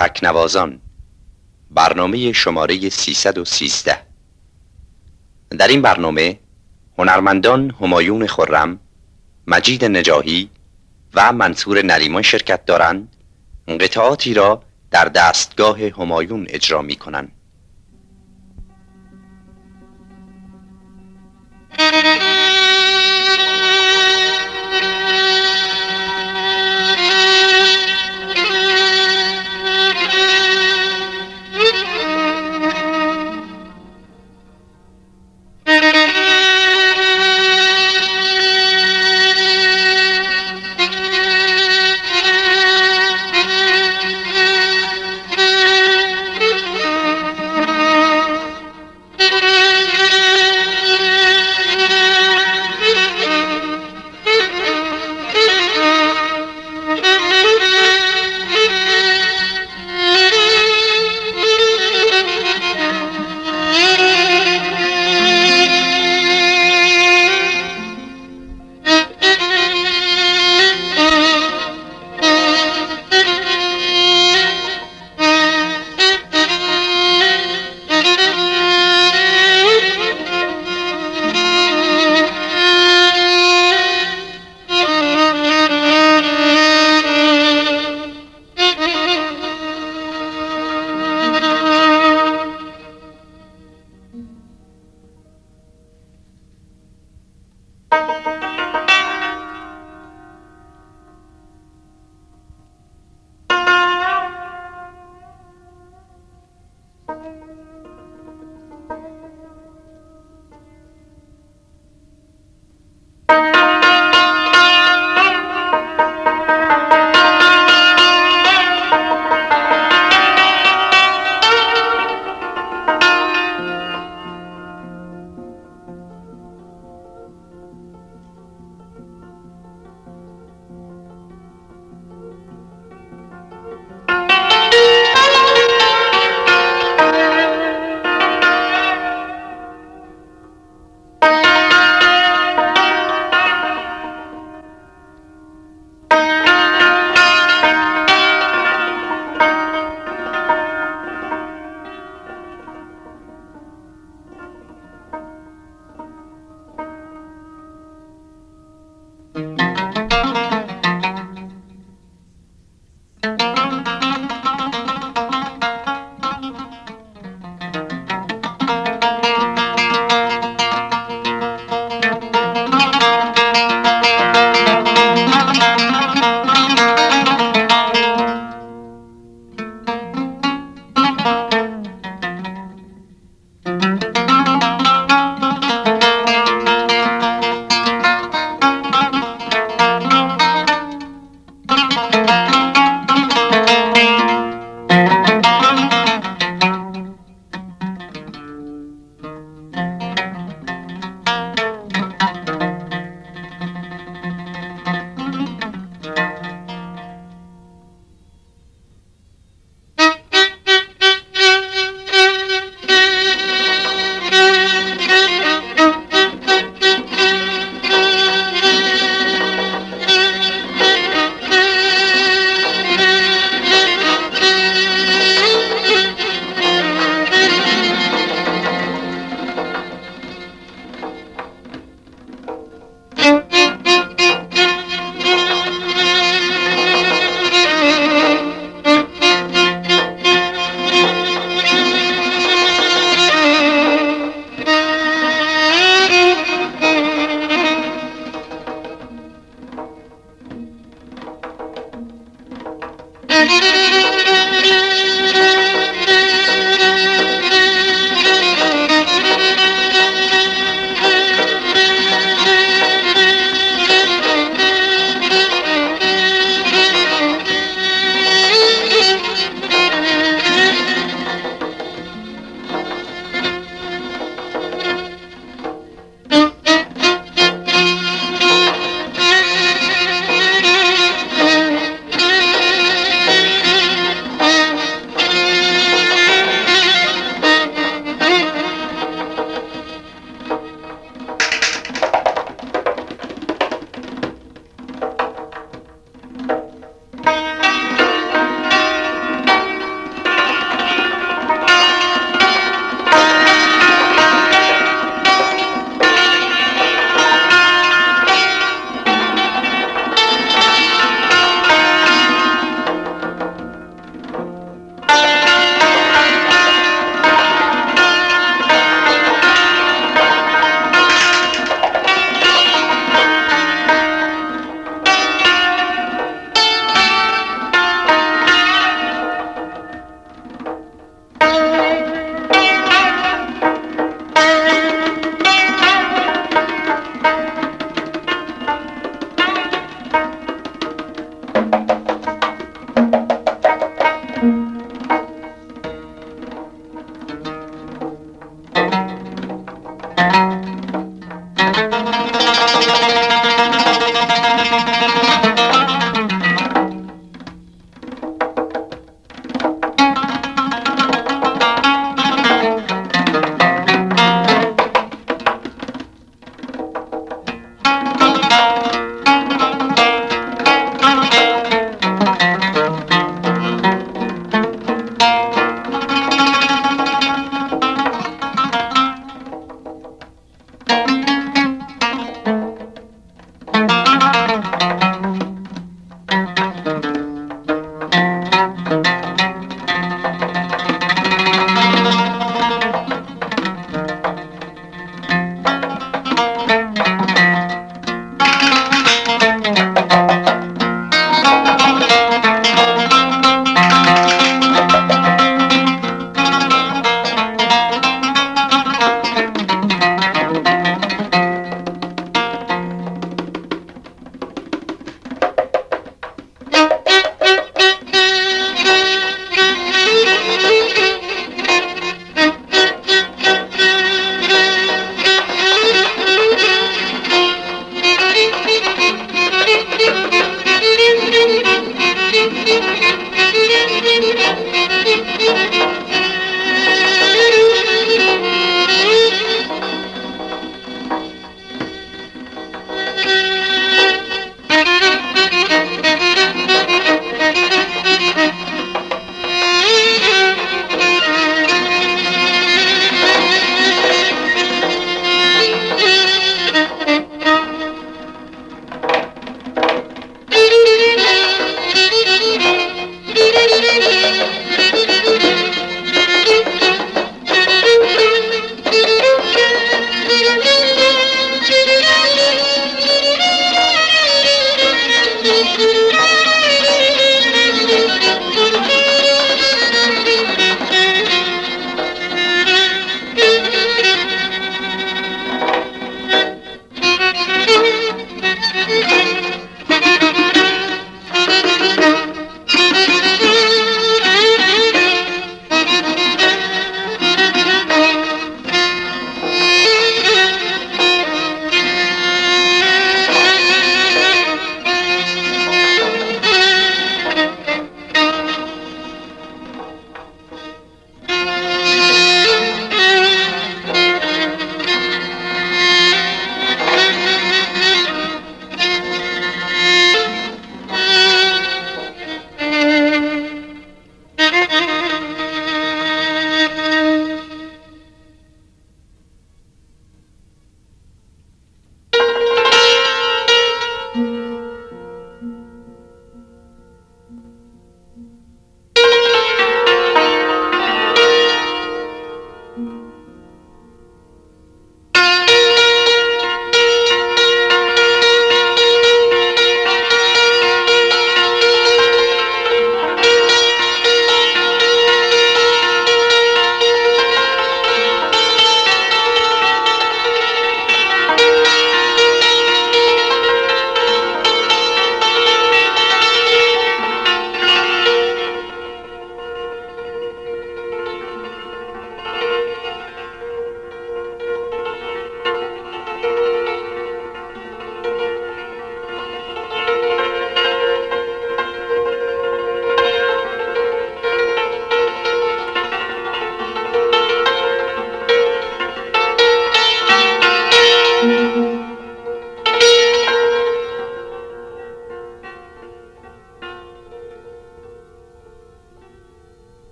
تکنوازان برنامه شماره 313 در این برنامه هنرمندان همایون خرم، مجید نجاهی و منصور نریمان شرکت دارند قطعاتی را در دستگاه همایون اجرا می کنند.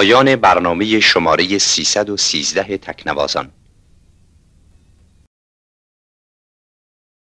پایان برنامه شماره 313 تکنوازان.